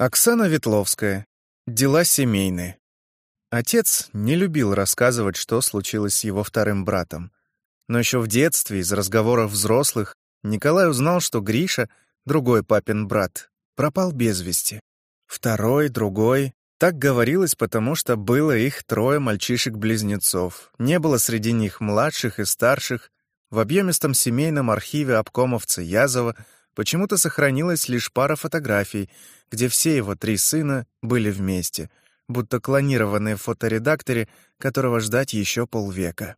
Оксана Ветловская. Дела семейные. Отец не любил рассказывать, что случилось с его вторым братом. Но еще в детстве, из разговоров взрослых, Николай узнал, что Гриша, другой папин брат, пропал без вести. Второй, другой. Так говорилось, потому что было их трое мальчишек-близнецов. Не было среди них младших и старших. В объемистом семейном архиве обкомовца Язова почему-то сохранилась лишь пара фотографий — где все его три сына были вместе, будто клонированные в фоторедакторе, которого ждать еще полвека.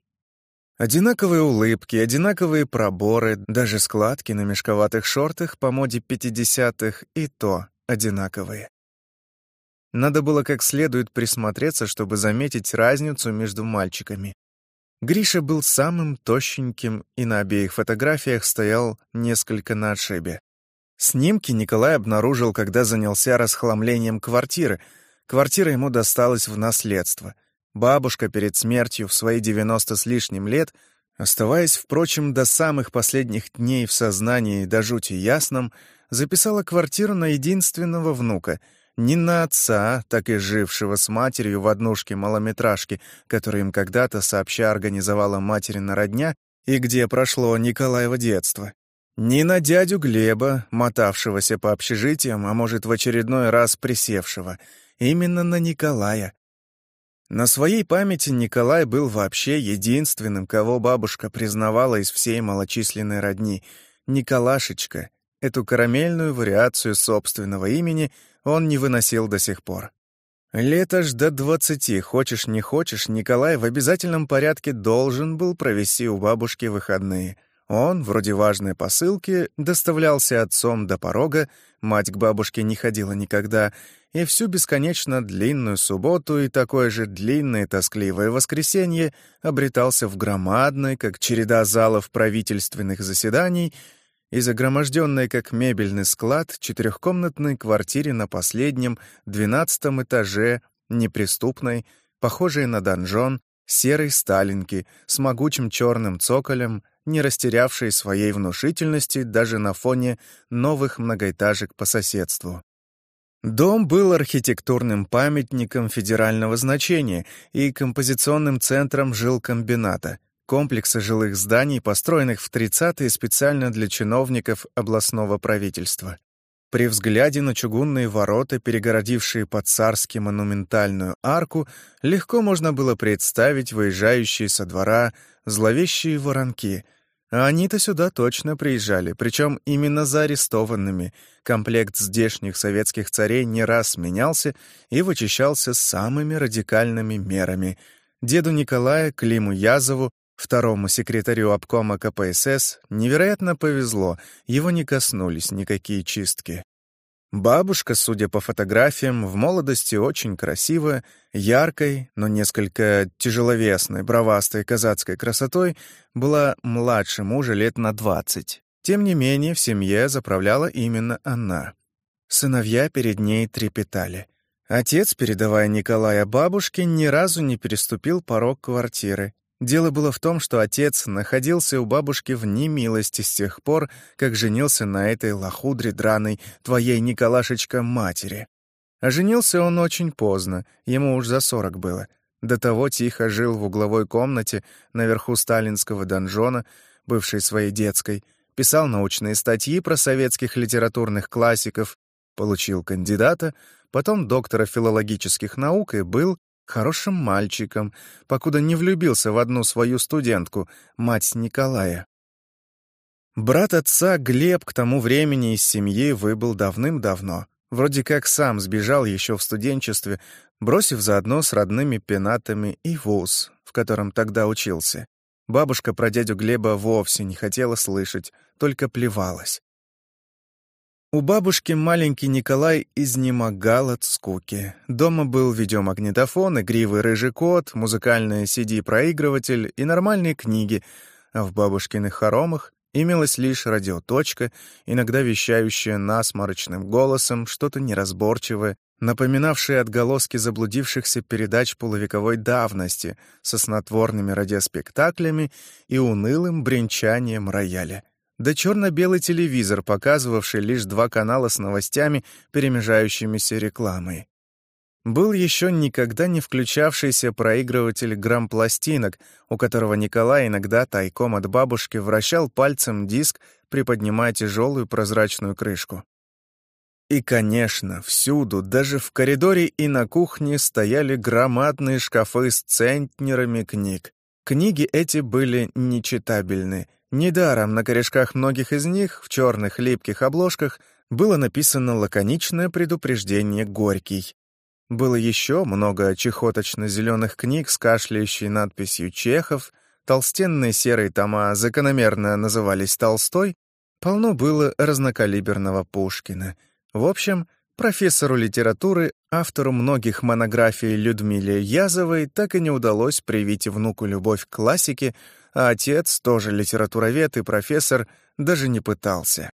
Одинаковые улыбки, одинаковые проборы, даже складки на мешковатых шортах по моде 50-х и то одинаковые. Надо было как следует присмотреться, чтобы заметить разницу между мальчиками. Гриша был самым тощеньким и на обеих фотографиях стоял несколько на отшибе. Снимки Николай обнаружил, когда занялся расхламлением квартиры. Квартира ему досталась в наследство. Бабушка перед смертью в свои 90 с лишним лет, оставаясь, впрочем, до самых последних дней в сознании до жути ясном, записала квартиру на единственного внука, не на отца, так и жившего с матерью в однушке малометражки, которую им когда-то сообща организовала материна родня, и где прошло Николаево детство. Не на дядю Глеба, мотавшегося по общежитиям, а может, в очередной раз присевшего. Именно на Николая. На своей памяти Николай был вообще единственным, кого бабушка признавала из всей малочисленной родни. Николашечка. Эту карамельную вариацию собственного имени он не выносил до сих пор. Лет аж до двадцати, хочешь не хочешь, Николай в обязательном порядке должен был провести у бабушки выходные — он, вроде важной посылки, доставлялся отцом до порога, мать к бабушке не ходила никогда, и всю бесконечно длинную субботу и такое же длинное тоскливое воскресенье обретался в громадной, как череда залов правительственных заседаний, и загроможденной, как мебельный склад, четырехкомнатной квартире на последнем, двенадцатом этаже, неприступной, похожей на донжон, серой сталинки с могучим черным цоколем, не растерявшей своей внушительности даже на фоне новых многоэтажек по соседству. Дом был архитектурным памятником федерального значения и композиционным центром жилкомбината, комплекса жилых зданий, построенных в 30-е специально для чиновников областного правительства. При взгляде на чугунные ворота, перегородившие под царски монументальную арку, легко можно было представить выезжающие со двора зловещие воронки. А они-то сюда точно приезжали, причем именно за арестованными. Комплект здешних советских царей не раз менялся и вычищался самыми радикальными мерами. Деду Николая, Климу Язову, второму секретарю обкома КПСС, невероятно повезло, его не коснулись никакие чистки. Бабушка, судя по фотографиям, в молодости очень красивая, яркой, но несколько тяжеловесной, бровастой казацкой красотой, была младше мужа лет на двадцать. Тем не менее, в семье заправляла именно она. Сыновья перед ней трепетали. Отец, передавая Николая бабушке, ни разу не переступил порог квартиры, Дело было в том, что отец находился у бабушки в немилости с тех пор, как женился на этой лохудре драной твоей Николашечка матери. А женился он очень поздно, ему уж за сорок было. До того тихо жил в угловой комнате наверху сталинского донжона, бывшей своей детской, писал научные статьи про советских литературных классиков, получил кандидата, потом доктора филологических наук и был, хорошим мальчиком, покуда не влюбился в одну свою студентку, мать Николая. Брат отца Глеб к тому времени из семьи выбыл давным-давно. Вроде как сам сбежал еще в студенчестве, бросив заодно с родными пенатами и вуз, в котором тогда учился. Бабушка про дядю Глеба вовсе не хотела слышать, только плевалась. У бабушки маленький Николай изнемогал от скуки. Дома был видеомагнитофон, игривый рыжий кот, музыкальный CD-проигрыватель и нормальные книги, а в бабушкиных хоромах имелась лишь радиоточка, иногда вещающая насморочным голосом что-то неразборчивое, напоминавшее отголоски заблудившихся передач полувековой давности со снотворными радиоспектаклями и унылым бренчанием рояля. Да черно-белый телевизор, показывавший лишь два канала с новостями, перемежающимися рекламой. Был еще никогда не включавшийся проигрыватель грамм-пластинок, у которого Николай иногда тайком от бабушки вращал пальцем диск, приподнимая тяжелую прозрачную крышку. И, конечно, всюду, даже в коридоре и на кухне, стояли громадные шкафы с центнерами книг. Книги эти были нечитабельны. Недаром на корешках многих из них, в черных липких обложках, было написано лаконичное предупреждение «Горький». Было еще много чехоточно-зеленых книг с кашляющей надписью «Чехов», толстенные серые тома закономерно назывались «Толстой», полно было разнокалиберного Пушкина. В общем, профессору литературы, автору многих монографий Людмиле Язовой, так и не удалось привить внуку любовь к классике, а отец, тоже литературовед и профессор, даже не пытался.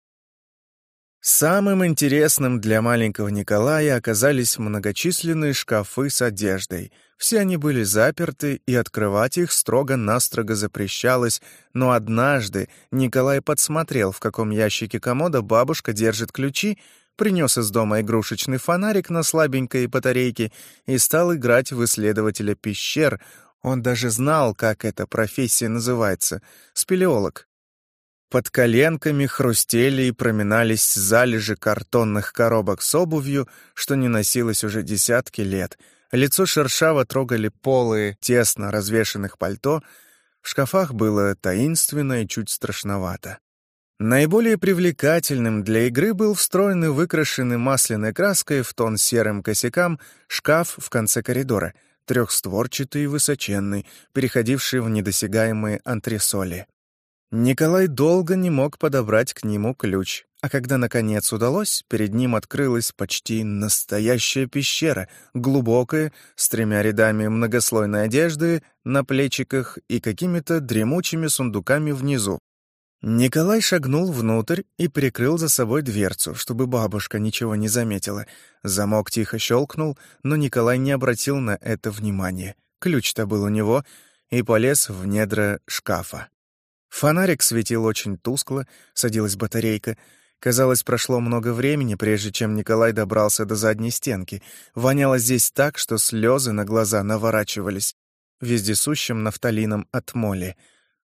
Самым интересным для маленького Николая оказались многочисленные шкафы с одеждой. Все они были заперты, и открывать их строго-настрого запрещалось, но однажды Николай подсмотрел, в каком ящике комода бабушка держит ключи, принес из дома игрушечный фонарик на слабенькой батарейке и стал играть в исследователя пещер. Он даже знал, как эта профессия называется — спелеолог. Под коленками хрустели и проминались залежи картонных коробок с обувью, что не носилось уже десятки лет. Лицо шершаво трогали полы тесно развешанных пальто. В шкафах было таинственно и чуть страшновато. Наиболее привлекательным для игры был встроенный выкрашенный масляной краской в тон серым косякам шкаф в конце коридора, трехстворчатый и высоченный, переходивший в недосягаемые антресоли. Николай долго не мог подобрать к нему ключ, а когда, наконец, удалось, перед ним открылась почти настоящая пещера, глубокая, с тремя рядами многослойной одежды на плечиках и какими-то дремучими сундуками внизу. Николай шагнул внутрь и прикрыл за собой дверцу, чтобы бабушка ничего не заметила. Замок тихо щелкнул, но Николай не обратил на это внимания. Ключ-то был у него, и полез в недра шкафа. Фонарик светил очень тускло, садилась батарейка. Казалось, прошло много времени, прежде чем Николай добрался до задней стенки. Воняло здесь так, что слезы на глаза наворачивались. Вездесущим нафталином от моли.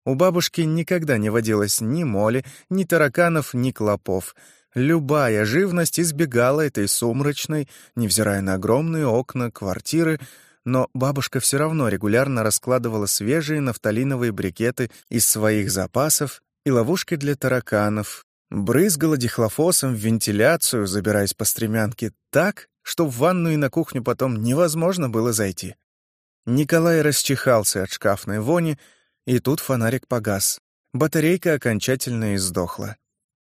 У бабушки никогда не водилось ни моли, ни тараканов, ни клопов. Любая живность избегала этой сумрачной, невзирая на огромные окна квартиры, но бабушка все равно регулярно раскладывала свежие нафталиновые брикеты из своих запасов и ловушки для тараканов, брызгала дихлофосом в вентиляцию, забираясь по стремянке так, что в ванную и на кухню потом невозможно было зайти. Николай расчихался от шкафной вони, и тут фонарик погас. Батарейка окончательно издохла.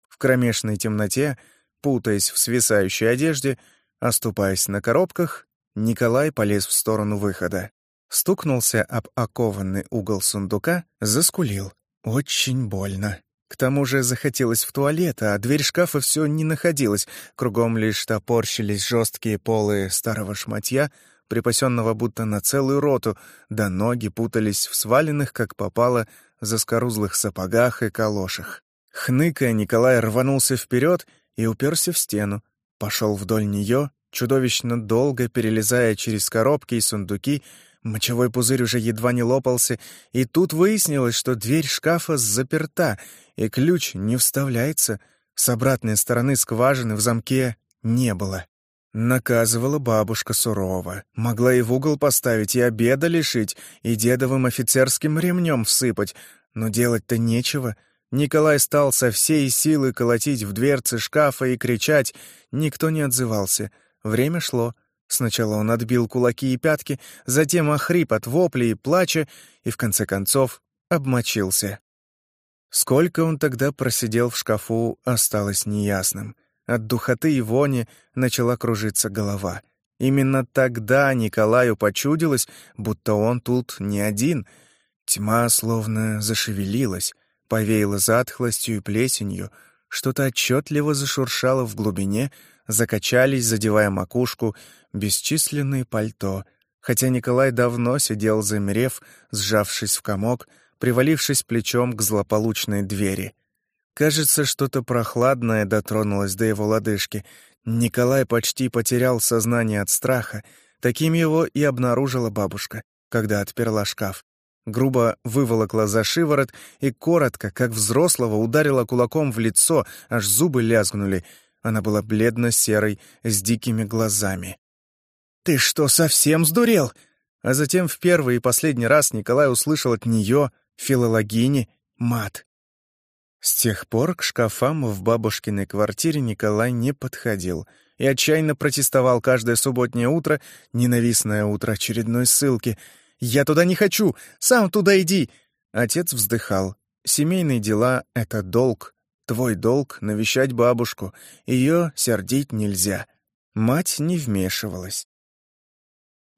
В кромешной темноте, путаясь в свисающей одежде, оступаясь на коробках, Николай полез в сторону выхода. Стукнулся об окованный угол сундука, заскулил. Очень больно. К тому же захотелось в туалет, а дверь шкафа все не находилась. Кругом лишь топорщились жесткие полы старого шматья, припасенного будто на целую роту, да ноги путались в сваленных, как попало, заскорузлых сапогах и калошах. Хныкая, Николай рванулся вперед и уперся в стену. Пошел вдоль нее, чудовищно долго перелезая через коробки и сундуки, мочевой пузырь уже едва не лопался, и тут выяснилось, что дверь шкафа заперта, и ключ не вставляется, с обратной стороны скважины в замке не было. Наказывала бабушка сурово. Могла и в угол поставить, и обеда лишить, и дедовым офицерским ремнем всыпать, но делать-то нечего — Николай стал со всей силы колотить в дверцы шкафа и кричать. Никто не отзывался. Время шло. Сначала он отбил кулаки и пятки, затем охрип от вопли и плача, и в конце концов обмочился. Сколько он тогда просидел в шкафу, осталось неясным. От духоты и вони начала кружиться голова. Именно тогда Николаю почудилось, будто он тут не один. Тьма словно зашевелилась, повеяла затхлостью и плесенью, что-то отчетливо зашуршало в глубине — закачались, задевая макушку, бесчисленные пальто, хотя Николай давно сидел, замерев, сжавшись в комок, привалившись плечом к злополучной двери. Кажется, что-то прохладное дотронулось до его лодыжки. Николай почти потерял сознание от страха. Таким его и обнаружила бабушка, когда отперла шкаф. Грубо выволокла за шиворот и коротко, как взрослого, ударила кулаком в лицо, аж зубы лязгнули. Она была бледно-серой, с дикими глазами. «Ты что, совсем сдурел?» А затем в первый и последний раз Николай услышал от нее, филологини, мат. С тех пор к шкафам в бабушкиной квартире Николай не подходил и отчаянно протестовал каждое субботнее утро, ненавистное утро очередной ссылки. «Я туда не хочу! Сам туда иди!» Отец вздыхал. «Семейные дела — это долг. Твой долг — навещать бабушку. Ее сердить нельзя». Мать не вмешивалась.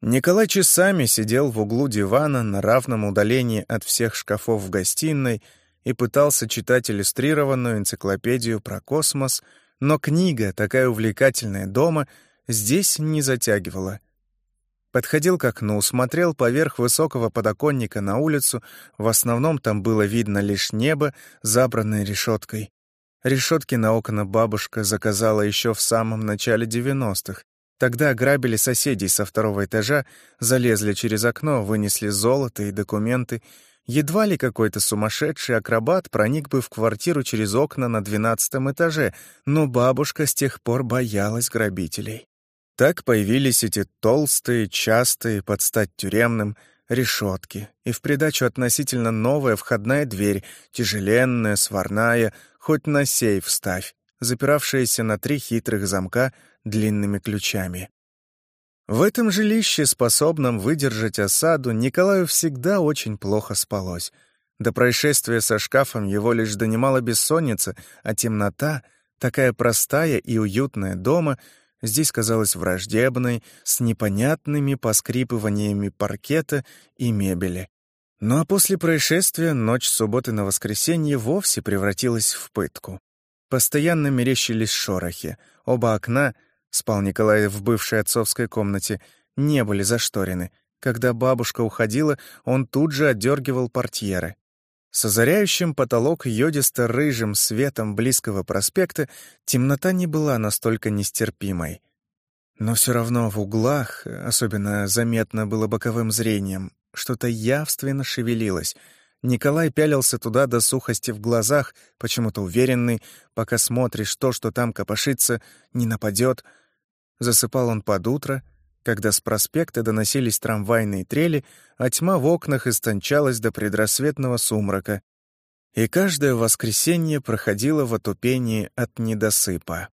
Николай часами сидел в углу дивана на равном удалении от всех шкафов в гостиной — и пытался читать иллюстрированную энциклопедию про космос, но книга, такая увлекательная дома, здесь не затягивала. Подходил к окну, смотрел поверх высокого подоконника на улицу, в основном там было видно лишь небо, забранное решеткой. Решетки на окна бабушка заказала еще в самом начале девяностых. Тогда ограбили соседей со второго этажа, залезли через окно, вынесли золото и документы — Едва ли какой-то сумасшедший акробат проник бы в квартиру через окна на двенадцатом этаже, но бабушка с тех пор боялась грабителей. Так появились эти толстые, частые, под стать тюремным, решетки, и в придачу относительно новая входная дверь, тяжеленная, сварная, хоть на сейф ставь, запиравшаяся на три хитрых замка длинными ключами. В этом жилище, способном выдержать осаду, Николаю всегда очень плохо спалось. До происшествия со шкафом его лишь донимала бессонница, а темнота, такая простая и уютная дома, здесь казалась враждебной, с непонятными поскрипываниями паркета и мебели. Ну а после происшествия ночь субботы на воскресенье вовсе превратилась в пытку. Постоянно мерещились шорохи. Оба окна — спал Николай в бывшей отцовской комнате, не были зашторены. Когда бабушка уходила, он тут же отдергивал портьеры. С озаряющим потолок йодисто-рыжим светом близкого проспекта темнота не была настолько нестерпимой. Но все равно в углах, особенно заметно было боковым зрением, что-то явственно шевелилось. Николай пялился туда до сухости в глазах, почему-то уверенный, пока смотришь то, что там копошится, не нападет — Засыпал он под утро, когда с проспекта доносились трамвайные трели, а тьма в окнах истончалась до предрассветного сумрака. И каждое воскресенье проходило в отупении от недосыпа.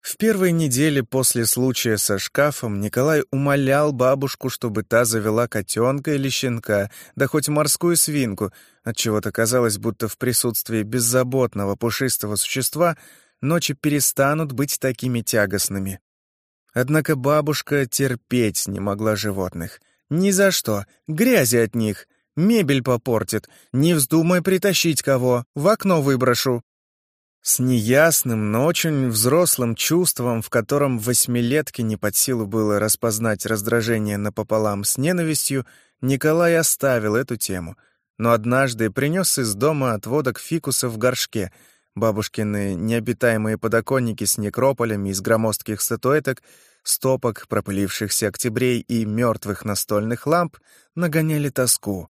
В первой неделе после случая со шкафом Николай умолял бабушку, чтобы та завела котенка или щенка, да хоть морскую свинку, отчего-то казалось, будто в присутствии беззаботного пушистого существа ночи перестанут быть такими тягостными. Однако бабушка терпеть не могла животных. Ни за что. Грязи от них. Мебель попортит. Не вздумай притащить кого. В окно выброшу. С неясным, но очень взрослым чувством, в котором восьмилетке не под силу было распознать раздражение напополам с ненавистью, Николай оставил эту тему, но однажды принес из дома отводок фикуса в горшке — Бабушкины необитаемые подоконники с некрополями из громоздких статуэток, стопок пропылившихся октябрей и мертвых настольных ламп нагоняли тоску.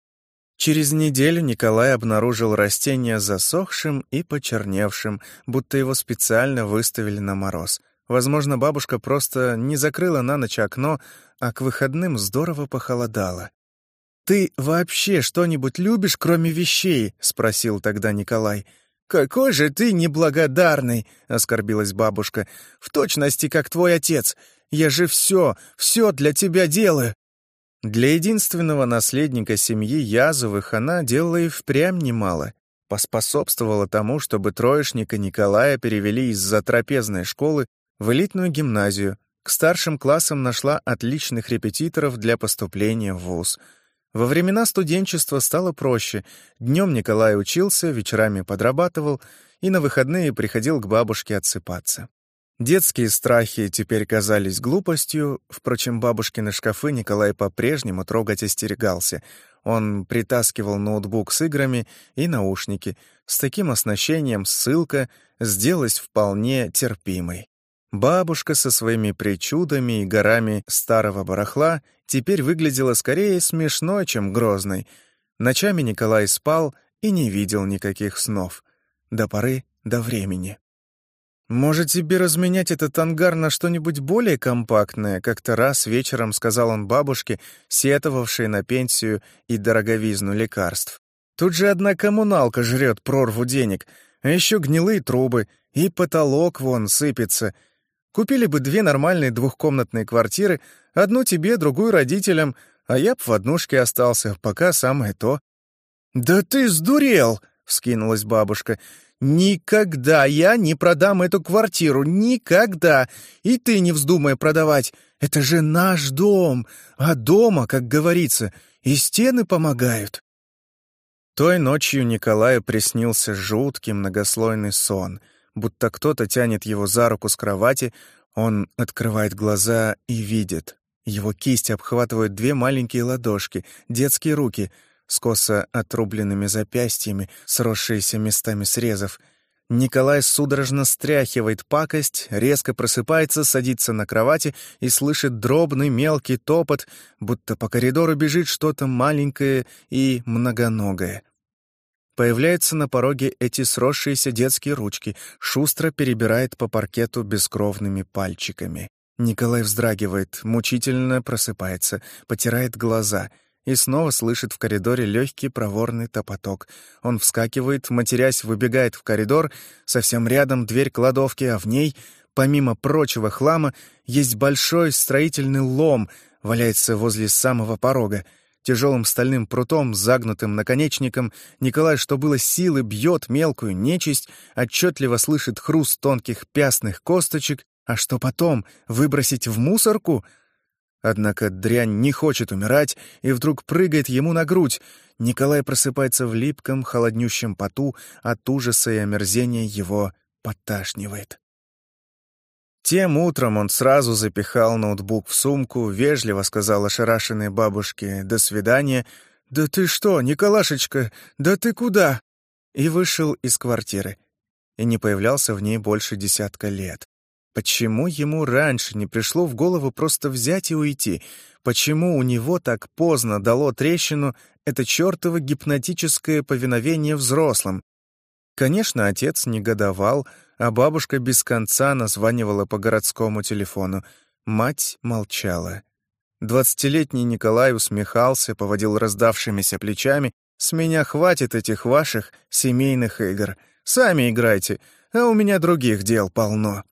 Через неделю Николай обнаружил растение засохшим и почерневшим, будто его специально выставили на мороз. Возможно, бабушка просто не закрыла на ночь окно, а к выходным здорово похолодало. «Ты вообще что-нибудь любишь, кроме вещей?» — спросил тогда Николай. «Какой же ты неблагодарный!» — оскорбилась бабушка. «В точности, как твой отец. Я же все, все для тебя делаю!» Для единственного наследника семьи Язовых она делала и впрямь немало. Поспособствовала тому, чтобы троечника Николая перевели из затрапезной школы в элитную гимназию. К старшим классам нашла отличных репетиторов для поступления в вуз — во времена студенчества стало проще. Днем Николай учился, вечерами подрабатывал и на выходные приходил к бабушке отсыпаться. Детские страхи теперь казались глупостью, впрочем, бабушкины шкафы Николай по-прежнему трогать остерегался. Он притаскивал ноутбук с играми и наушники. С таким оснащением ссылка сделалась вполне терпимой. Бабушка со своими причудами и горами старого барахла теперь выглядела скорее смешной, чем грозной. Ночами Николай спал и не видел никаких снов. До поры до времени. «Может, тебе разменять этот ангар на что-нибудь более компактное?» Как-то раз вечером сказал он бабушке, сетовавшей на пенсию и дороговизну лекарств. «Тут же одна коммуналка жрет прорву денег, а еще гнилые трубы, и потолок вон сыпется. Купили бы две нормальные двухкомнатные квартиры, одну тебе, другую родителям, а я б в однушке остался, пока самое то». «Да ты сдурел!» — вскинулась бабушка. Никогда я не продам эту квартиру, никогда. И ты не вздумай продавать. Это же наш дом, а дома, как говорится, и стены помогают. Той ночью Николаю приснился жуткий многослойный сон, будто кто-то тянет его за руку с кровати, он открывает глаза и видит. Его кисть обхватывают две маленькие ладошки, детские руки — с косо отрубленными запястьями, сросшиеся местами срезов. Николай судорожно стряхивает пакость, резко просыпается, садится на кровати и слышит дробный мелкий топот, будто по коридору бежит что-то маленькое и многоногое. Появляются на пороге эти сросшиеся детские ручки, шустро перебирает по паркету бескровными пальчиками. Николай вздрагивает, мучительно просыпается, потирает глаза — и снова слышит в коридоре легкий проворный топоток. Он вскакивает, матерясь, выбегает в коридор, совсем рядом дверь кладовки, а в ней, помимо прочего хлама, есть большой строительный лом, валяется возле самого порога. Тяжелым стальным прутом загнутым наконечником Николай, что было силы, бьет мелкую нечисть, отчетливо слышит хруст тонких пястных косточек, а что потом, выбросить в мусорку — Однако дрянь не хочет умирать и вдруг прыгает ему на грудь. Николай просыпается в липком, холоднющем поту, от ужаса и омерзения его подташнивает. Тем утром он сразу запихал ноутбук в сумку, вежливо сказал ошарашенной бабушке «до свидания», «Да ты что, Николашечка, да ты куда?» и вышел из квартиры. И не появлялся в ней больше десятка лет. Почему ему раньше не пришло в голову просто взять и уйти? Почему у него так поздно дало трещину это чертово гипнотическое повиновение взрослым? Конечно, отец негодовал, а бабушка без конца названивала по городскому телефону. Мать молчала. Двадцатилетний Николай усмехался, поводил раздавшимися плечами. «С меня хватит этих ваших семейных игр. Сами играйте, а у меня других дел полно».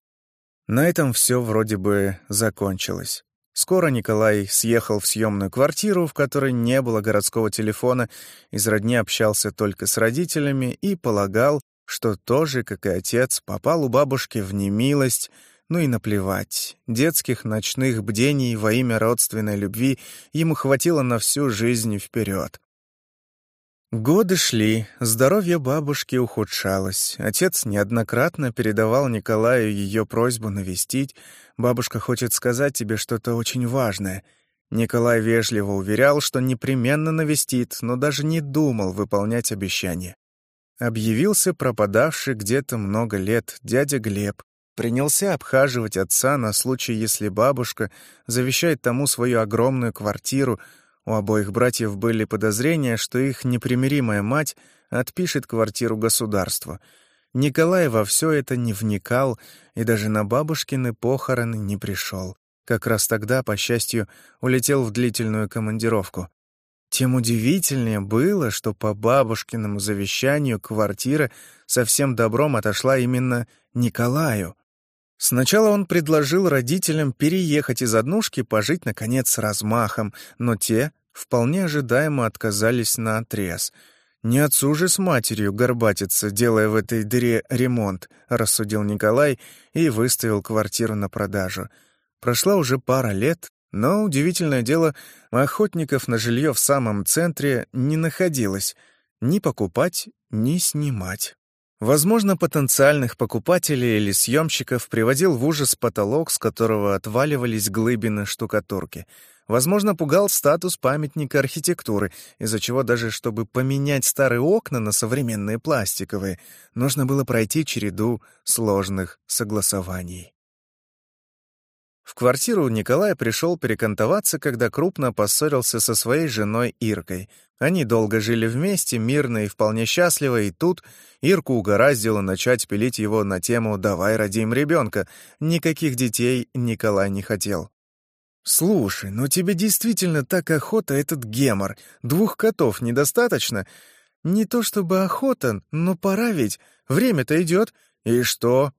На этом все вроде бы закончилось. Скоро Николай съехал в съемную квартиру, в которой не было городского телефона, из родни общался только с родителями и полагал, что тоже, как и отец, попал у бабушки в немилость, ну и наплевать. Детских ночных бдений во имя родственной любви ему хватило на всю жизнь вперед. Годы шли, здоровье бабушки ухудшалось. Отец неоднократно передавал Николаю ее просьбу навестить. «Бабушка хочет сказать тебе что-то очень важное». Николай вежливо уверял, что непременно навестит, но даже не думал выполнять обещание. Объявился пропадавший где-то много лет дядя Глеб. Принялся обхаживать отца на случай, если бабушка завещает тому свою огромную квартиру — у обоих братьев были подозрения, что их непримиримая мать отпишет квартиру государству. Николай во все это не вникал и даже на бабушкины похороны не пришел. Как раз тогда, по счастью, улетел в длительную командировку. Тем удивительнее было, что по бабушкиному завещанию квартира со всем добром отошла именно Николаю. Сначала он предложил родителям переехать из однушки, пожить, наконец, с размахом, но те вполне ожидаемо отказались на отрез. «Не отцу же с матерью горбатиться, делая в этой дыре ремонт», — рассудил Николай и выставил квартиру на продажу. Прошла уже пара лет, но, удивительное дело, охотников на жилье в самом центре не находилось. Ни покупать, ни снимать. Возможно, потенциальных покупателей или съемщиков приводил в ужас потолок, с которого отваливались глыбины штукатурки. Возможно, пугал статус памятника архитектуры, из-за чего даже чтобы поменять старые окна на современные пластиковые, нужно было пройти череду сложных согласований. В квартиру Николай пришел перекантоваться, когда крупно поссорился со своей женой Иркой. Они долго жили вместе, мирно и вполне счастливо, и тут Ирку угораздило начать пилить его на тему «давай родим ребенка». Никаких детей Николай не хотел. «Слушай, ну тебе действительно так охота этот гемор. Двух котов недостаточно? Не то чтобы охота, но пора ведь. Время-то идет. И что?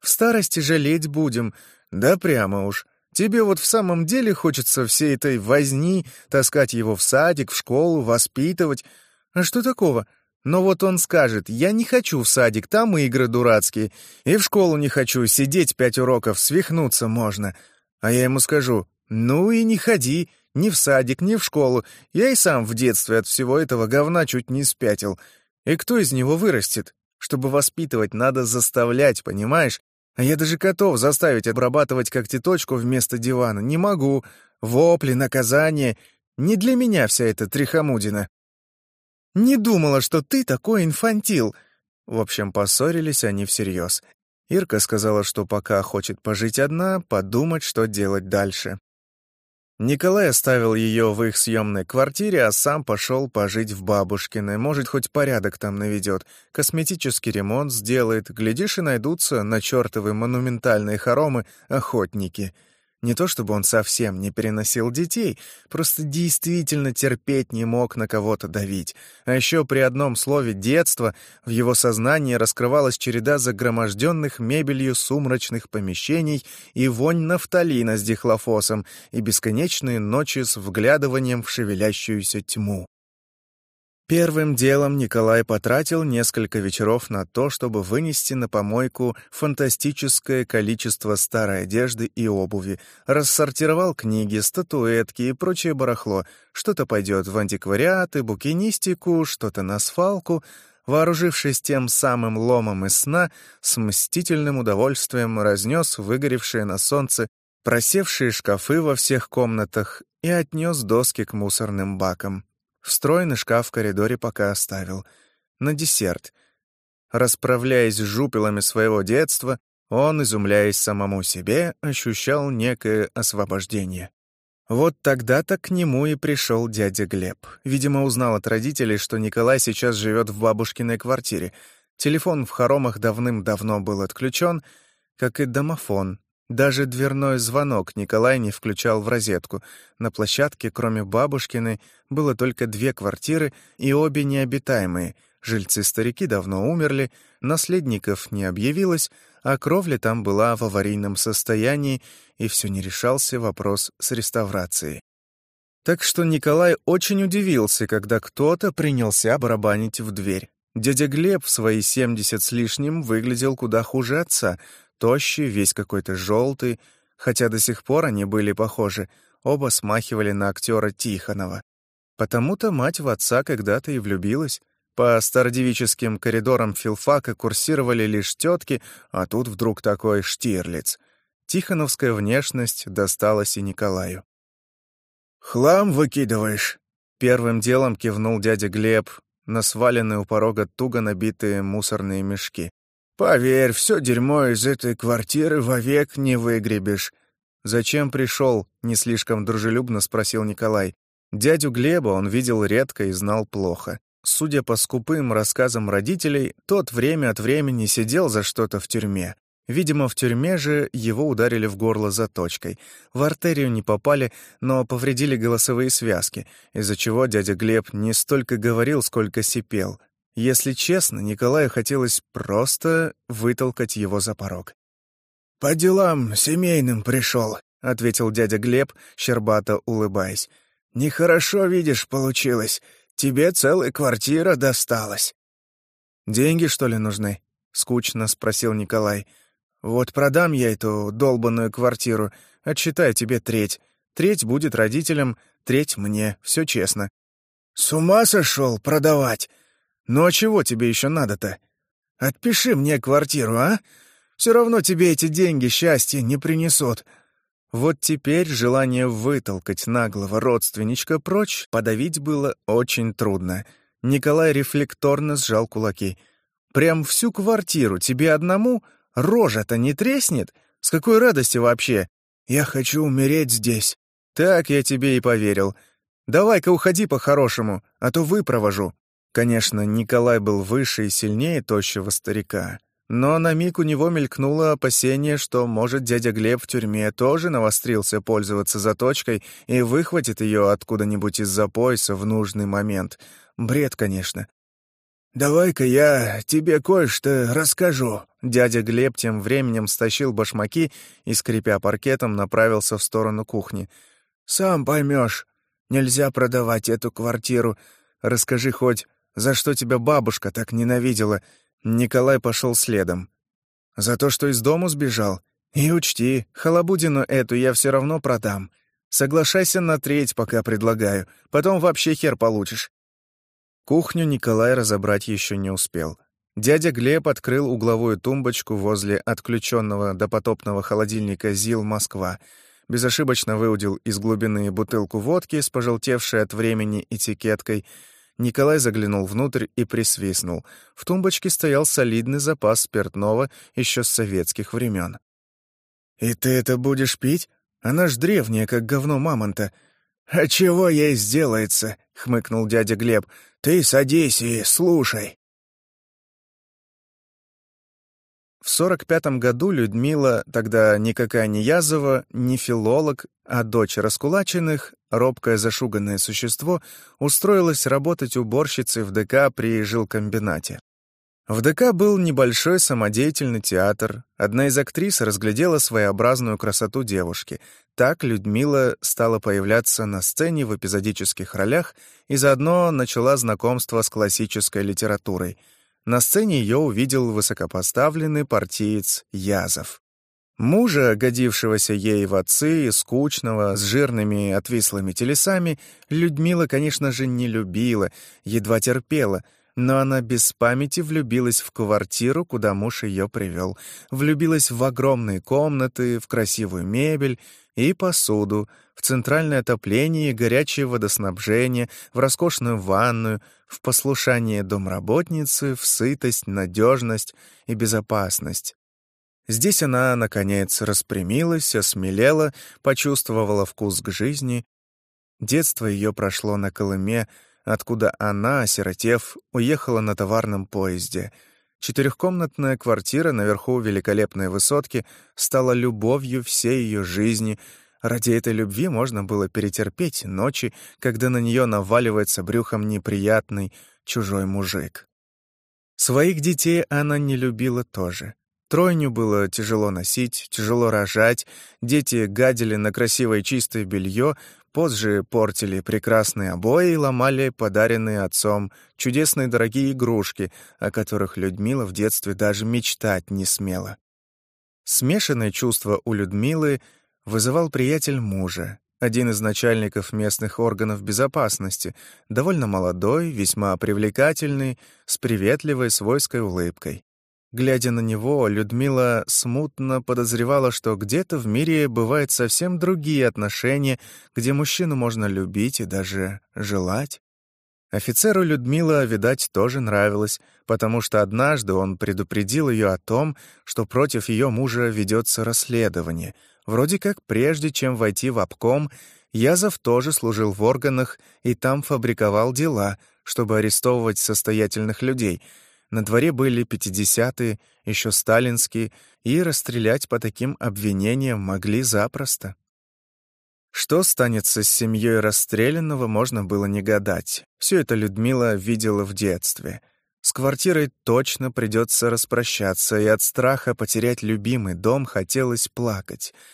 В старости жалеть будем. Да прямо уж. Тебе вот в самом деле хочется всей этой возни, таскать его в садик, в школу, воспитывать. А что такого? Но вот он скажет, я не хочу в садик, там игры дурацкие, и в школу не хочу, сидеть пять уроков, свихнуться можно. А я ему скажу, ну и не ходи, ни в садик, ни в школу. Я и сам в детстве от всего этого говна чуть не спятил. И кто из него вырастет? Чтобы воспитывать, надо заставлять, понимаешь? А я даже котов заставить обрабатывать когтеточку вместо дивана не могу. Вопли, наказание. Не для меня вся эта трихомудина. Не думала, что ты такой инфантил. В общем, поссорились они всерьез. Ирка сказала, что пока хочет пожить одна, подумать, что делать дальше. Николай оставил ее в их съемной квартире, а сам пошел пожить в бабушкиной. Может, хоть порядок там наведет, косметический ремонт сделает. Глядишь, и найдутся на чертовы монументальные хоромы охотники — не то чтобы он совсем не переносил детей, просто действительно терпеть не мог на кого-то давить. А еще при одном слове «детство» в его сознании раскрывалась череда загроможденных мебелью сумрачных помещений и вонь нафталина с дихлофосом и бесконечные ночи с вглядыванием в шевелящуюся тьму. Первым делом Николай потратил несколько вечеров на то, чтобы вынести на помойку фантастическое количество старой одежды и обуви, рассортировал книги, статуэтки и прочее барахло. Что-то пойдет в антиквариат и букинистику, что-то на свалку. Вооружившись тем самым ломом из сна, с мстительным удовольствием разнес выгоревшие на солнце просевшие шкафы во всех комнатах и отнес доски к мусорным бакам. Встроенный шкаф в коридоре пока оставил. На десерт. Расправляясь с жупелами своего детства, он, изумляясь самому себе, ощущал некое освобождение. Вот тогда-то к нему и пришел дядя Глеб. Видимо, узнал от родителей, что Николай сейчас живет в бабушкиной квартире. Телефон в хоромах давным-давно был отключен, как и домофон, даже дверной звонок Николай не включал в розетку. На площадке, кроме бабушкиной, было только две квартиры, и обе необитаемые. Жильцы-старики давно умерли, наследников не объявилось, а кровля там была в аварийном состоянии, и все не решался вопрос с реставрацией. Так что Николай очень удивился, когда кто-то принялся барабанить в дверь. Дядя Глеб в свои семьдесят с лишним выглядел куда хуже отца, тощий, весь какой-то желтый, хотя до сих пор они были похожи, оба смахивали на актера Тихонова. Потому-то мать в отца когда-то и влюбилась. По стародевическим коридорам филфака курсировали лишь тетки, а тут вдруг такой Штирлиц. Тихоновская внешность досталась и Николаю. «Хлам выкидываешь?» Первым делом кивнул дядя Глеб на сваленные у порога туго набитые мусорные мешки. Поверь, все дерьмо из этой квартиры вовек не выгребешь. Зачем пришел? не слишком дружелюбно спросил Николай. Дядю Глеба он видел редко и знал плохо. Судя по скупым рассказам родителей, тот время от времени сидел за что-то в тюрьме. Видимо, в тюрьме же его ударили в горло заточкой. В артерию не попали, но повредили голосовые связки, из-за чего дядя Глеб не столько говорил, сколько сипел. Если честно, Николаю хотелось просто вытолкать его за порог. «По делам семейным пришел», — ответил дядя Глеб, щербато улыбаясь. «Нехорошо, видишь, получилось. Тебе целая квартира досталась». «Деньги, что ли, нужны?» — скучно спросил Николай. «Вот продам я эту долбанную квартиру, отсчитай тебе треть. Треть будет родителям, треть мне, все честно». «С ума сошел продавать?» «Ну а чего тебе еще надо-то? Отпиши мне квартиру, а? Все равно тебе эти деньги счастья не принесут. Вот теперь желание вытолкать наглого родственничка прочь подавить было очень трудно. Николай рефлекторно сжал кулаки. «Прям всю квартиру тебе одному? Рожа-то не треснет? С какой радости вообще? Я хочу умереть здесь». «Так я тебе и поверил. Давай-ка уходи по-хорошему, а то выпровожу». Конечно, Николай был выше и сильнее тощего старика. Но на миг у него мелькнуло опасение, что, может, дядя Глеб в тюрьме тоже навострился пользоваться заточкой и выхватит ее откуда-нибудь из-за пояса в нужный момент. Бред, конечно. «Давай-ка я тебе кое-что расскажу». Дядя Глеб тем временем стащил башмаки и, скрипя паркетом, направился в сторону кухни. «Сам поймешь. Нельзя продавать эту квартиру. Расскажи хоть, за что тебя бабушка так ненавидела?» Николай пошел следом. «За то, что из дому сбежал? И учти, халабудину эту я все равно продам. Соглашайся на треть, пока предлагаю. Потом вообще хер получишь». Кухню Николай разобрать еще не успел. Дядя Глеб открыл угловую тумбочку возле отключенного допотопного холодильника «ЗИЛ Москва», безошибочно выудил из глубины бутылку водки с пожелтевшей от времени этикеткой — Николай заглянул внутрь и присвистнул. В тумбочке стоял солидный запас спиртного еще с советских времен. «И ты это будешь пить? Она ж древняя, как говно мамонта». «А чего ей сделается?» — хмыкнул дядя Глеб. «Ты садись и слушай». В сорок пятом году Людмила, тогда никакая не Язова, не филолог, а дочь раскулаченных, робкое зашуганное существо, устроилась работать уборщицей в ДК при жилкомбинате. В ДК был небольшой самодеятельный театр. Одна из актрис разглядела своеобразную красоту девушки. Так Людмила стала появляться на сцене в эпизодических ролях и заодно начала знакомство с классической литературой — на сцене ее увидел высокопоставленный партиец Язов. Мужа, годившегося ей в отцы, скучного, с жирными отвислыми телесами, Людмила, конечно же, не любила, едва терпела, но она без памяти влюбилась в квартиру, куда муж ее привел, влюбилась в огромные комнаты, в красивую мебель и посуду, в центральное отопление и горячее водоснабжение, в роскошную ванную — в послушание домработницы, в сытость, надежность и безопасность. Здесь она, наконец, распрямилась, осмелела, почувствовала вкус к жизни. Детство ее прошло на Колыме, откуда она, осиротев, уехала на товарном поезде. Четырехкомнатная квартира наверху великолепной высотки стала любовью всей ее жизни — Ради этой любви можно было перетерпеть ночи, когда на нее наваливается брюхом неприятный чужой мужик. Своих детей она не любила тоже. Тройню было тяжело носить, тяжело рожать, дети гадили на красивое чистое белье, позже портили прекрасные обои и ломали подаренные отцом чудесные дорогие игрушки, о которых Людмила в детстве даже мечтать не смела. Смешанное чувство у Людмилы — вызывал приятель мужа, один из начальников местных органов безопасности, довольно молодой, весьма привлекательный, с приветливой свойской улыбкой. Глядя на него, Людмила смутно подозревала, что где-то в мире бывают совсем другие отношения, где мужчину можно любить и даже желать. Офицеру Людмила, видать, тоже нравилось, потому что однажды он предупредил ее о том, что против ее мужа ведется расследование, Вроде как прежде, чем войти в обком, Язов тоже служил в органах и там фабриковал дела, чтобы арестовывать состоятельных людей. На дворе были пятидесятые, еще сталинские, и расстрелять по таким обвинениям могли запросто. Что станется с семьей расстрелянного, можно было не гадать. Все это Людмила видела в детстве. С квартирой точно придется распрощаться, и от страха потерять любимый дом хотелось плакать —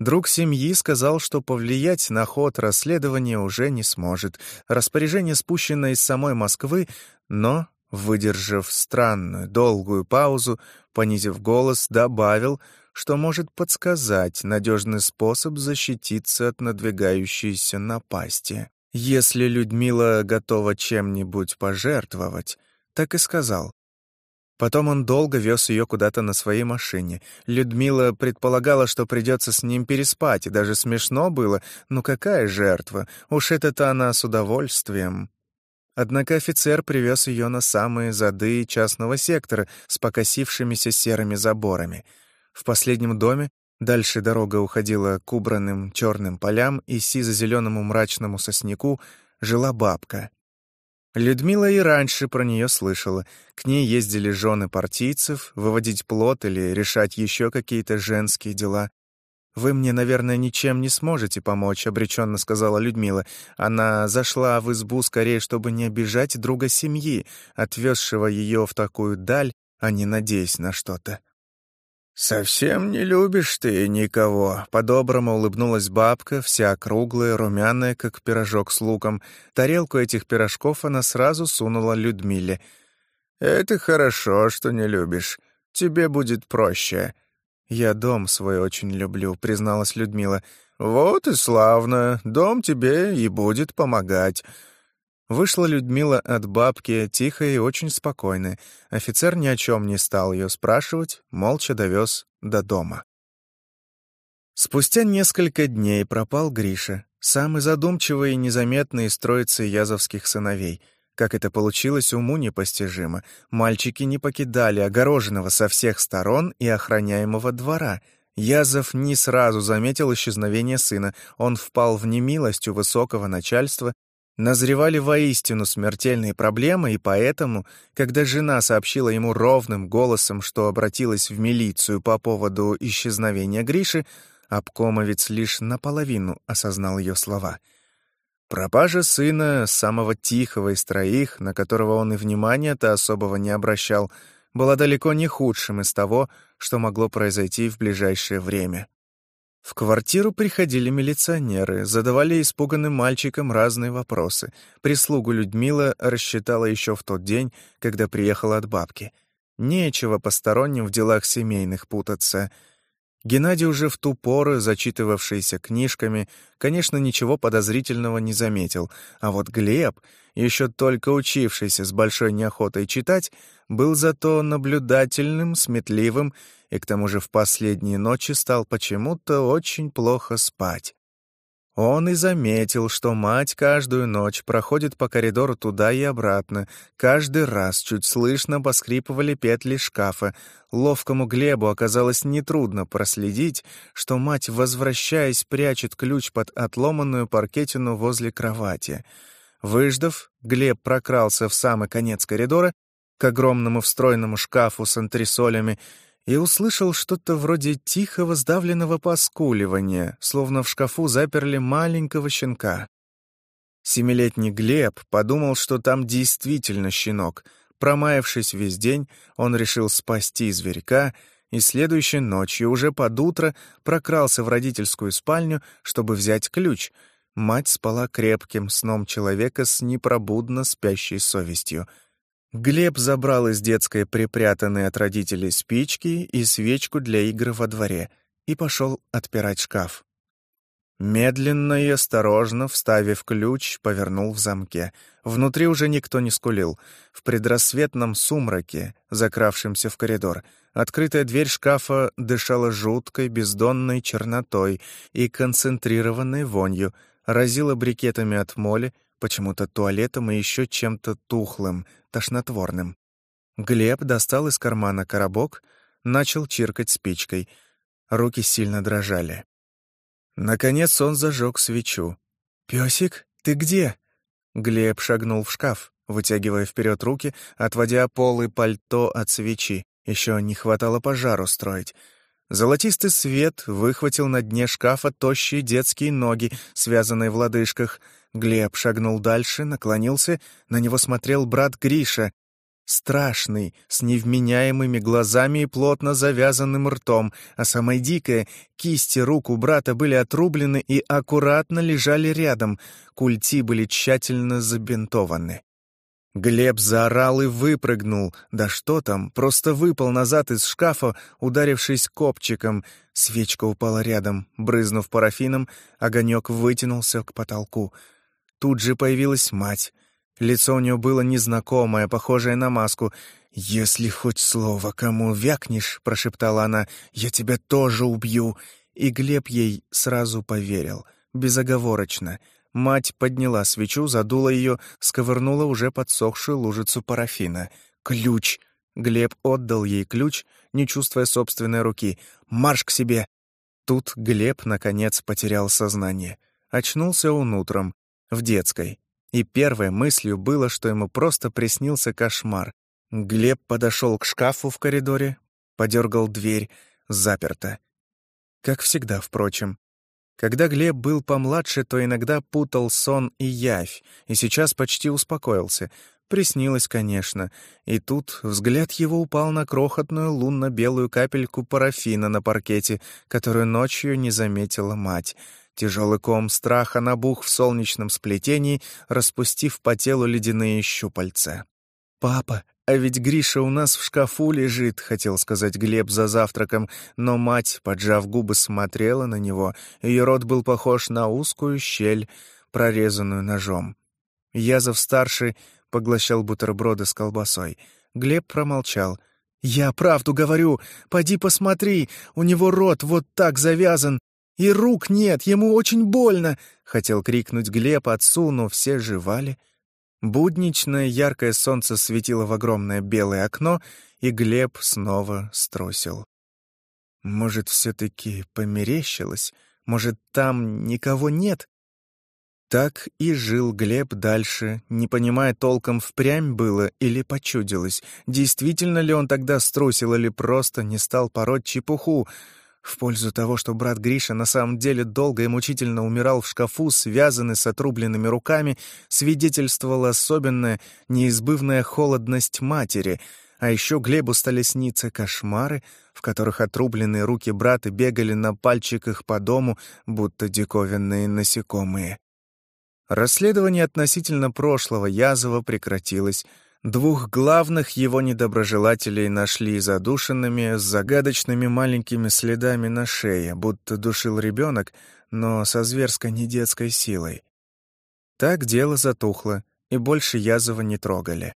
Друг семьи сказал, что повлиять на ход расследования уже не сможет. Распоряжение спущено из самой Москвы, но, выдержав странную, долгую паузу, понизив голос, добавил, что может подсказать надежный способ защититься от надвигающейся напасти. Если Людмила готова чем-нибудь пожертвовать, так и сказал. Потом он долго вез ее куда-то на своей машине. Людмила предполагала, что придется с ним переспать, и даже смешно было. Ну какая жертва? Уж это-то она с удовольствием. Однако офицер привез ее на самые зады частного сектора с покосившимися серыми заборами. В последнем доме дальше дорога уходила к убранным черным полям и сизо-зеленому мрачному сосняку жила бабка. Людмила и раньше про нее слышала. К ней ездили жены партийцев, выводить плод или решать еще какие-то женские дела. «Вы мне, наверное, ничем не сможете помочь», — обреченно сказала Людмила. Она зашла в избу скорее, чтобы не обижать друга семьи, отвезшего ее в такую даль, а не надеясь на что-то. «Совсем не любишь ты никого», — по-доброму улыбнулась бабка, вся круглая, румяная, как пирожок с луком. Тарелку этих пирожков она сразу сунула Людмиле. «Это хорошо, что не любишь. Тебе будет проще». «Я дом свой очень люблю», — призналась Людмила. «Вот и славно. Дом тебе и будет помогать. Вышла Людмила от бабки, тихая и очень спокойная. Офицер ни о чем не стал ее спрашивать, молча довез до дома. Спустя несколько дней пропал Гриша, самый задумчивый и незаметный из троицы язовских сыновей. Как это получилось, уму непостижимо. Мальчики не покидали огороженного со всех сторон и охраняемого двора — Язов не сразу заметил исчезновение сына. Он впал в немилость у высокого начальства назревали воистину смертельные проблемы, и поэтому, когда жена сообщила ему ровным голосом, что обратилась в милицию по поводу исчезновения Гриши, обкомовец лишь наполовину осознал ее слова. Пропажа сына, самого тихого из троих, на которого он и внимания-то особого не обращал, была далеко не худшим из того, что могло произойти в ближайшее время. В квартиру приходили милиционеры, задавали испуганным мальчикам разные вопросы. Прислугу Людмила рассчитала еще в тот день, когда приехала от бабки. Нечего посторонним в делах семейных путаться. Геннадий уже в ту пору, зачитывавшийся книжками, конечно, ничего подозрительного не заметил, а вот Глеб, еще только учившийся с большой неохотой читать, был зато наблюдательным, сметливым и к тому же в последние ночи стал почему-то очень плохо спать. Он и заметил, что мать каждую ночь проходит по коридору туда и обратно. Каждый раз чуть слышно поскрипывали петли шкафа. Ловкому Глебу оказалось нетрудно проследить, что мать, возвращаясь, прячет ключ под отломанную паркетину возле кровати. Выждав, Глеб прокрался в самый конец коридора к огромному встроенному шкафу с антресолями и услышал что-то вроде тихого сдавленного поскуливания, словно в шкафу заперли маленького щенка. Семилетний Глеб подумал, что там действительно щенок. Промаявшись весь день, он решил спасти зверька и следующей ночью, уже под утро, прокрался в родительскую спальню, чтобы взять ключ. Мать спала крепким сном человека с непробудно спящей совестью — Глеб забрал из детской припрятанные от родителей спички и свечку для игр во дворе и пошел отпирать шкаф. Медленно и осторожно, вставив ключ, повернул в замке. Внутри уже никто не скулил. В предрассветном сумраке, закравшемся в коридор, открытая дверь шкафа дышала жуткой, бездонной чернотой и концентрированной вонью, разила брикетами от моли, почему-то туалетом и еще чем-то тухлым, тошнотворным. Глеб достал из кармана коробок, начал чиркать спичкой. Руки сильно дрожали. Наконец он зажег свечу. «Песик, ты где?» Глеб шагнул в шкаф, вытягивая вперед руки, отводя полы пальто от свечи. Еще не хватало пожар устроить. Золотистый свет выхватил на дне шкафа тощие детские ноги, связанные в лодыжках — Глеб шагнул дальше, наклонился, на него смотрел брат Гриша, страшный, с невменяемыми глазами и плотно завязанным ртом, а самое дикое — кисти рук у брата были отрублены и аккуратно лежали рядом, культи были тщательно забинтованы. Глеб заорал и выпрыгнул. Да что там, просто выпал назад из шкафа, ударившись копчиком. Свечка упала рядом, брызнув парафином, огонек вытянулся к потолку — Тут же появилась мать. Лицо у нее было незнакомое, похожее на маску. «Если хоть слово кому вякнешь», — прошептала она, — «я тебя тоже убью». И Глеб ей сразу поверил, безоговорочно. Мать подняла свечу, задула ее, сковырнула уже подсохшую лужицу парафина. «Ключ!» Глеб отдал ей ключ, не чувствуя собственной руки. «Марш к себе!» Тут Глеб, наконец, потерял сознание. Очнулся он утром, в детской. И первой мыслью было, что ему просто приснился кошмар. Глеб подошел к шкафу в коридоре, подергал дверь, заперто. Как всегда, впрочем. Когда Глеб был помладше, то иногда путал сон и явь, и сейчас почти успокоился. Приснилось, конечно. И тут взгляд его упал на крохотную лунно-белую капельку парафина на паркете, которую ночью не заметила мать. Тяжелый ком страха набух в солнечном сплетении, распустив по телу ледяные щупальца. «Папа, а ведь Гриша у нас в шкафу лежит», — хотел сказать Глеб за завтраком, но мать, поджав губы, смотрела на него. Ее рот был похож на узкую щель, прорезанную ножом. Язов-старший поглощал бутерброды с колбасой. Глеб промолчал. «Я правду говорю. Поди посмотри. У него рот вот так завязан. И рук нет. Ему очень больно!» Хотел крикнуть Глеб отцу, но все жевали — Будничное яркое солнце светило в огромное белое окно, и Глеб снова струсил. Может, все-таки померещилось? Может, там никого нет? Так и жил Глеб дальше, не понимая толком, впрямь было или почудилось. Действительно ли он тогда струсил или просто не стал пороть чепуху? В пользу того, что брат Гриша на самом деле долго и мучительно умирал в шкафу, связанный с отрубленными руками, свидетельствовала особенная, неизбывная холодность матери, а еще Глебу стали сниться кошмары, в которых отрубленные руки брата бегали на пальчиках по дому, будто диковинные насекомые. Расследование относительно прошлого Язова прекратилось, Двух главных его недоброжелателей нашли задушенными с загадочными маленькими следами на шее, будто душил ребенок, но со зверской недетской силой. Так дело затухло, и больше Язова не трогали.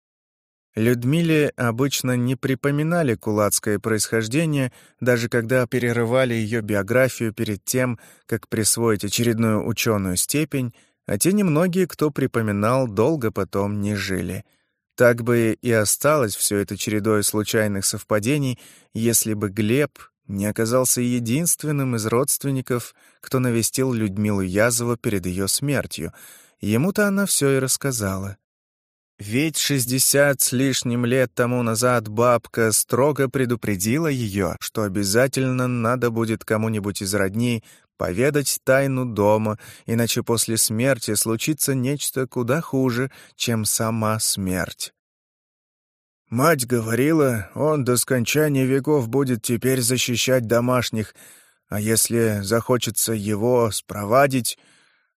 Людмиле обычно не припоминали кулацкое происхождение, даже когда перерывали ее биографию перед тем, как присвоить очередную ученую степень, а те немногие, кто припоминал, долго потом не жили — так бы и осталось все это чередой случайных совпадений, если бы Глеб не оказался единственным из родственников, кто навестил Людмилу Язову перед ее смертью. Ему-то она все и рассказала. Ведь шестьдесят с лишним лет тому назад бабка строго предупредила ее, что обязательно надо будет кому-нибудь из родней поведать тайну дома, иначе после смерти случится нечто куда хуже, чем сама смерть. Мать говорила, он до скончания веков будет теперь защищать домашних, а если захочется его спровадить,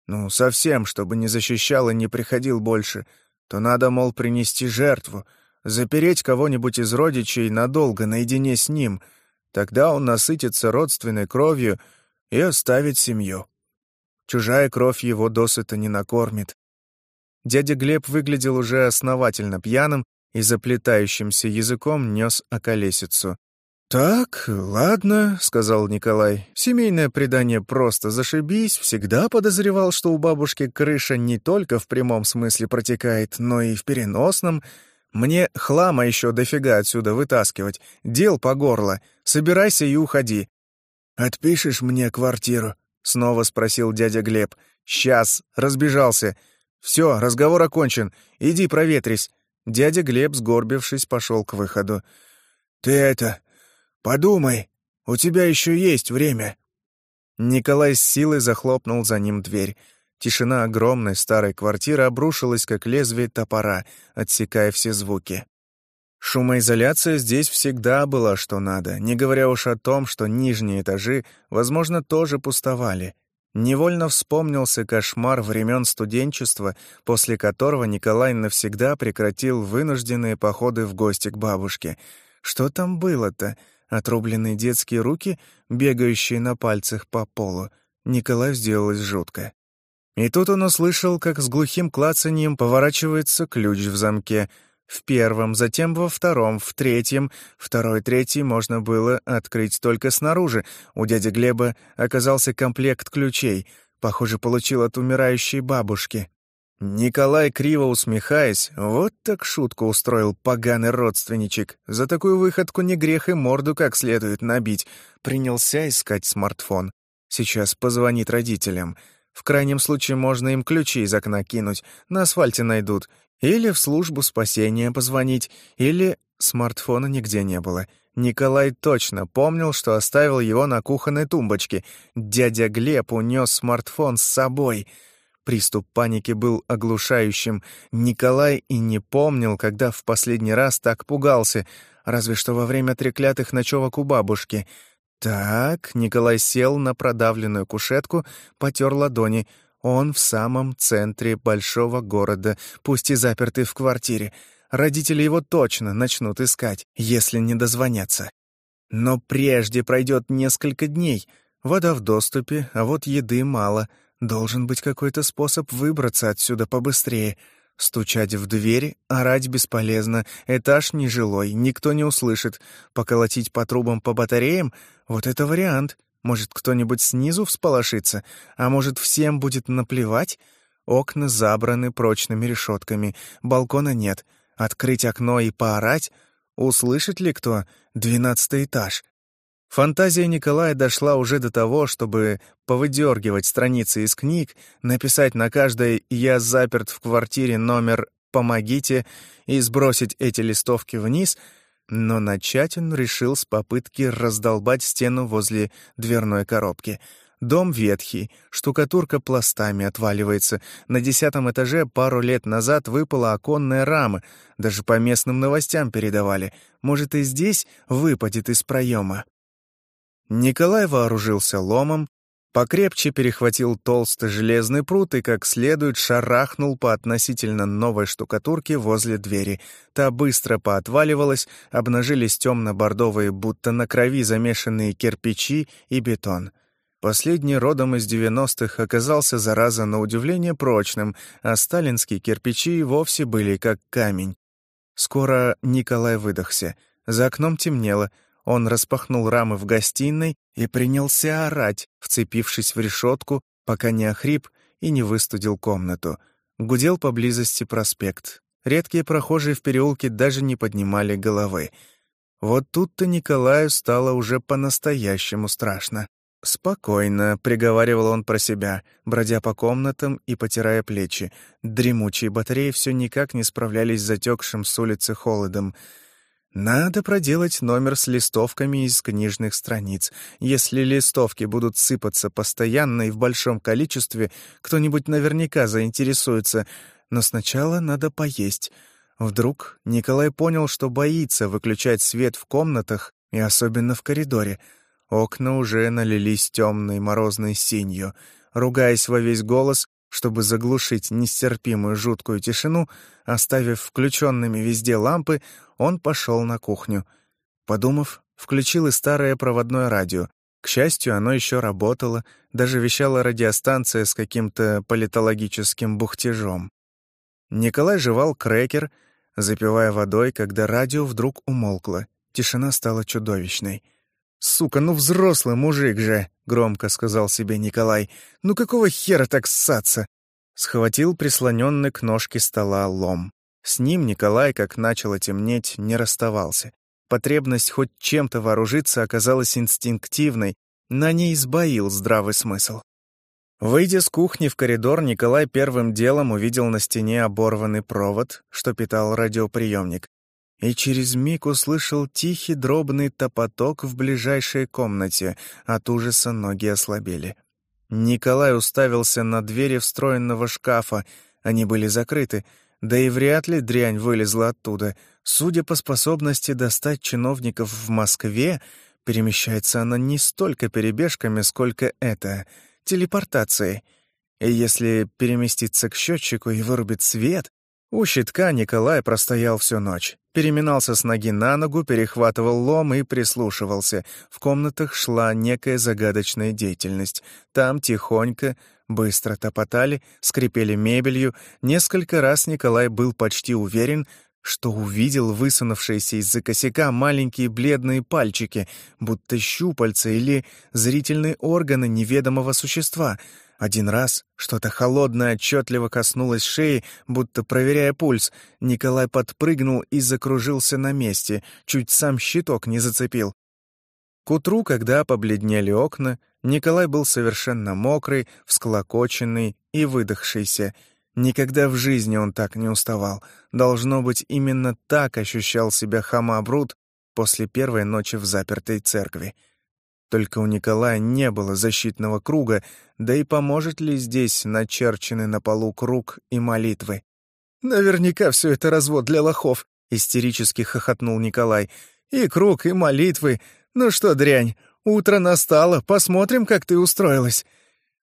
ну, совсем, чтобы не защищал и не приходил больше, то надо, мол, принести жертву, запереть кого-нибудь из родичей надолго наедине с ним, тогда он насытится родственной кровью — и оставить семью. Чужая кровь его досыта не накормит. Дядя Глеб выглядел уже основательно пьяным и заплетающимся языком нес околесицу. «Так, ладно», — сказал Николай. «Семейное предание просто зашибись. Всегда подозревал, что у бабушки крыша не только в прямом смысле протекает, но и в переносном. Мне хлама еще дофига отсюда вытаскивать. Дел по горло. Собирайся и уходи. «Отпишешь мне квартиру?» — снова спросил дядя Глеб. «Сейчас, разбежался. Все, разговор окончен. Иди проветрись». Дядя Глеб, сгорбившись, пошел к выходу. «Ты это... подумай, у тебя еще есть время». Николай с силой захлопнул за ним дверь. Тишина огромной старой квартиры обрушилась, как лезвие топора, отсекая все звуки. Шумоизоляция здесь всегда была что надо, не говоря уж о том, что нижние этажи, возможно, тоже пустовали. Невольно вспомнился кошмар времен студенчества, после которого Николай навсегда прекратил вынужденные походы в гости к бабушке. Что там было-то? Отрубленные детские руки, бегающие на пальцах по полу. Николай сделалось жутко. И тут он услышал, как с глухим клацаньем поворачивается ключ в замке — В первом, затем во втором, в третьем. Второй, третий можно было открыть только снаружи. У дяди Глеба оказался комплект ключей. Похоже, получил от умирающей бабушки. Николай, криво усмехаясь, вот так шутку устроил поганый родственничек. За такую выходку не грех и морду как следует набить. Принялся искать смартфон. Сейчас позвонит родителям. В крайнем случае можно им ключи из окна кинуть, на асфальте найдут. Или в службу спасения позвонить, или... Смартфона нигде не было. Николай точно помнил, что оставил его на кухонной тумбочке. Дядя Глеб унес смартфон с собой — Приступ паники был оглушающим. Николай и не помнил, когда в последний раз так пугался, разве что во время треклятых ночевок у бабушки. Так, Николай сел на продавленную кушетку, потер ладони. Он в самом центре большого города, пусть и запертый в квартире. Родители его точно начнут искать, если не дозвонятся. Но прежде пройдет несколько дней. Вода в доступе, а вот еды мало — Должен быть какой-то способ выбраться отсюда побыстрее. Стучать в дверь, орать бесполезно, этаж нежилой, никто не услышит. Поколотить по трубам по батареям — вот это вариант. Может, кто-нибудь снизу всполошится, а может, всем будет наплевать? Окна забраны прочными решетками, балкона нет. Открыть окно и поорать? Услышит ли кто? Двенадцатый этаж. Фантазия Николая дошла уже до того, чтобы повыдергивать страницы из книг, написать на каждой «Я заперт в квартире номер «Помогите» и сбросить эти листовки вниз, но начать он решил с попытки раздолбать стену возле дверной коробки. Дом ветхий, штукатурка пластами отваливается. На десятом этаже пару лет назад выпала оконная рама, даже по местным новостям передавали. Может, и здесь выпадет из проема. Николай вооружился ломом, покрепче перехватил толстый железный прут и как следует шарахнул по относительно новой штукатурке возле двери. Та быстро поотваливалась, обнажились темно-бордовые, будто на крови замешанные кирпичи и бетон. Последний родом из девяностых оказался, зараза, на удивление прочным, а сталинские кирпичи вовсе были как камень. Скоро Николай выдохся. За окном темнело — он распахнул рамы в гостиной и принялся орать, вцепившись в решетку, пока не охрип и не выстудил комнату. Гудел поблизости проспект. Редкие прохожие в переулке даже не поднимали головы. Вот тут-то Николаю стало уже по-настоящему страшно. «Спокойно», — приговаривал он про себя, бродя по комнатам и потирая плечи. Дремучие батареи все никак не справлялись с затекшим с улицы холодом. Надо проделать номер с листовками из книжных страниц. Если листовки будут сыпаться постоянно и в большом количестве, кто-нибудь наверняка заинтересуется. Но сначала надо поесть. Вдруг Николай понял, что боится выключать свет в комнатах и особенно в коридоре. Окна уже налились темной морозной синью. Ругаясь во весь голос, чтобы заглушить нестерпимую жуткую тишину, оставив включенными везде лампы, он пошел на кухню. Подумав, включил и старое проводное радио. К счастью, оно еще работало, даже вещала радиостанция с каким-то политологическим бухтежом. Николай жевал крекер, запивая водой, когда радио вдруг умолкло. Тишина стала чудовищной. «Сука, ну взрослый мужик же!» — громко сказал себе Николай. «Ну какого хера так ссаться?» Схватил прислоненный к ножке стола лом. С ним Николай, как начало темнеть, не расставался. Потребность хоть чем-то вооружиться оказалась инстинктивной, на ней сбоил здравый смысл. Выйдя с кухни в коридор, Николай первым делом увидел на стене оборванный провод, что питал радиоприемник и через миг услышал тихий дробный топоток в ближайшей комнате. От ужаса ноги ослабели. Николай уставился на двери встроенного шкафа. Они были закрыты, да и вряд ли дрянь вылезла оттуда. Судя по способности достать чиновников в Москве, перемещается она не столько перебежками, сколько это — телепортацией. И если переместиться к счетчику и вырубить свет, у щитка Николай простоял всю ночь. Переминался с ноги на ногу, перехватывал лом и прислушивался. В комнатах шла некая загадочная деятельность. Там тихонько, быстро топотали, скрипели мебелью. Несколько раз Николай был почти уверен, что увидел высунувшиеся из-за косяка маленькие бледные пальчики, будто щупальца или зрительные органы неведомого существа. Один раз что-то холодное отчетливо коснулось шеи, будто проверяя пульс. Николай подпрыгнул и закружился на месте, чуть сам щиток не зацепил. К утру, когда побледнели окна, Николай был совершенно мокрый, всклокоченный и выдохшийся — Никогда в жизни он так не уставал. Должно быть, именно так ощущал себя Хамабрут после первой ночи в запертой церкви. Только у Николая не было защитного круга, да и поможет ли здесь начерченный на полу круг и молитвы? «Наверняка все это развод для лохов», — истерически хохотнул Николай. «И круг, и молитвы. Ну что, дрянь, утро настало, посмотрим, как ты устроилась».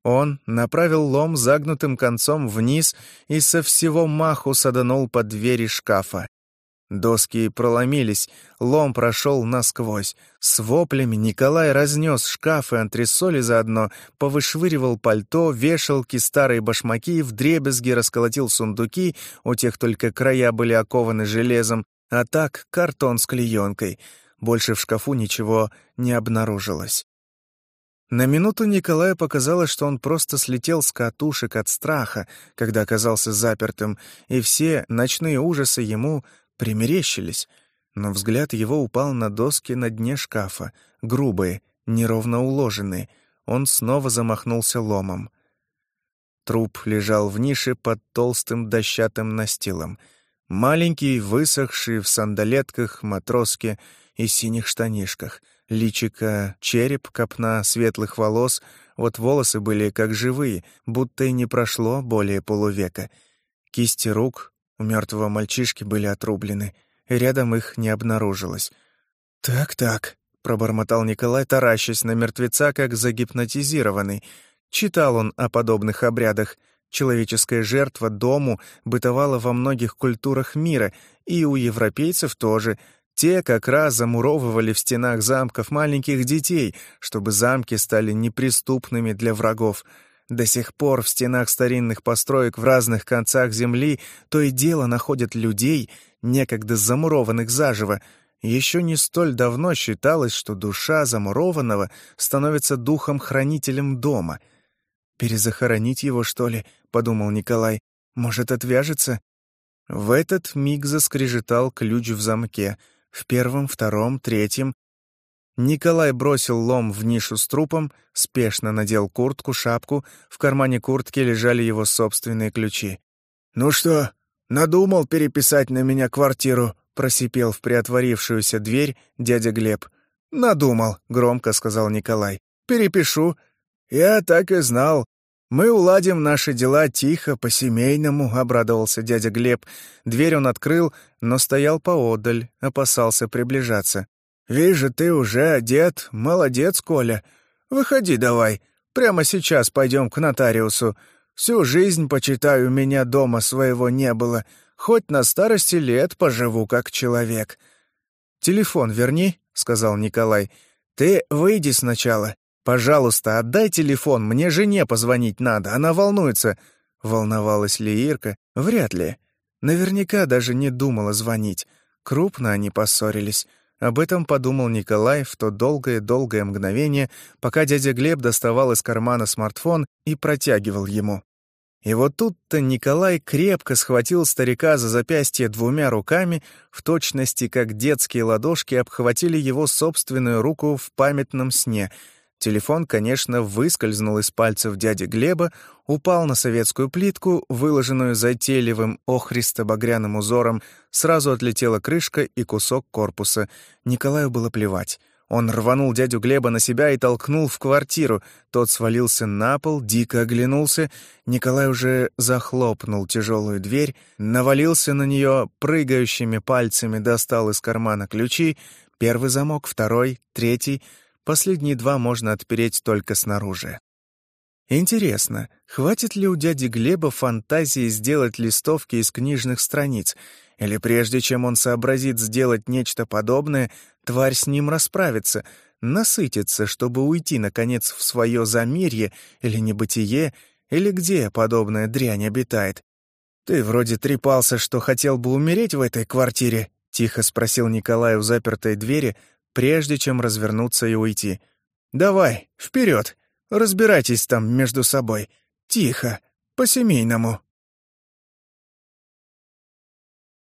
Он направил лом загнутым концом вниз и со всего маху саданул под двери шкафа. Доски проломились, лом прошел насквозь. С воплями Николай разнес шкаф и антресоли заодно, повышвыривал пальто, вешалки, старые башмаки, вдребезги расколотил сундуки, у тех только края были окованы железом, а так картон с клеенкой. Больше в шкафу ничего не обнаружилось. На минуту Николаю показалось, что он просто слетел с катушек от страха, когда оказался запертым, и все ночные ужасы ему примерещились. Но взгляд его упал на доски на дне шкафа, грубые, неровно уложенные. Он снова замахнулся ломом. Труп лежал в нише под толстым дощатым настилом. Маленький, высохший в сандалетках, матроске и синих штанишках — Личика, череп, копна светлых волос, вот волосы были как живые, будто и не прошло более полувека. Кисти рук у мертвого мальчишки были отрублены, рядом их не обнаружилось. «Так-так», — пробормотал Николай, таращась на мертвеца, как загипнотизированный. Читал он о подобных обрядах. Человеческая жертва дому бытовала во многих культурах мира, и у европейцев тоже — те как раз замуровывали в стенах замков маленьких детей, чтобы замки стали неприступными для врагов. До сих пор в стенах старинных построек в разных концах земли то и дело находят людей, некогда замурованных заживо. Еще не столь давно считалось, что душа замурованного становится духом-хранителем дома. «Перезахоронить его, что ли?» — подумал Николай. «Может, отвяжется?» В этот миг заскрежетал ключ в замке — в первом, втором, третьем. Николай бросил лом в нишу с трупом, спешно надел куртку, шапку, в кармане куртки лежали его собственные ключи. «Ну что, надумал переписать на меня квартиру?» — просипел в приотворившуюся дверь дядя Глеб. «Надумал», — громко сказал Николай. «Перепишу». «Я так и знал. «Мы уладим наши дела тихо, по-семейному», — обрадовался дядя Глеб. Дверь он открыл, но стоял поодаль, опасался приближаться. «Вижу, ты уже одет. Молодец, Коля. Выходи давай. Прямо сейчас пойдем к нотариусу. Всю жизнь, почитаю, меня дома своего не было. Хоть на старости лет поживу как человек». «Телефон верни», — сказал Николай. «Ты выйди сначала. «Пожалуйста, отдай телефон, мне жене позвонить надо, она волнуется». Волновалась ли Ирка? Вряд ли. Наверняка даже не думала звонить. Крупно они поссорились. Об этом подумал Николай в то долгое-долгое мгновение, пока дядя Глеб доставал из кармана смартфон и протягивал ему. И вот тут-то Николай крепко схватил старика за запястье двумя руками, в точности как детские ладошки обхватили его собственную руку в памятном сне — Телефон, конечно, выскользнул из пальцев дяди Глеба, упал на советскую плитку, выложенную затейливым охристо-багряным узором, сразу отлетела крышка и кусок корпуса. Николаю было плевать. Он рванул дядю Глеба на себя и толкнул в квартиру. Тот свалился на пол, дико оглянулся. Николай уже захлопнул тяжелую дверь, навалился на нее, прыгающими пальцами достал из кармана ключи. Первый замок, второй, третий — Последние два можно отпереть только снаружи. Интересно, хватит ли у дяди Глеба фантазии сделать листовки из книжных страниц, или прежде чем он сообразит сделать нечто подобное, тварь с ним расправится, насытится, чтобы уйти, наконец, в свое замирье или небытие, или где подобная дрянь обитает. «Ты вроде трепался, что хотел бы умереть в этой квартире?» — тихо спросил Николай у запертой двери, прежде чем развернуться и уйти. «Давай, вперед, разбирайтесь там между собой. Тихо, по-семейному».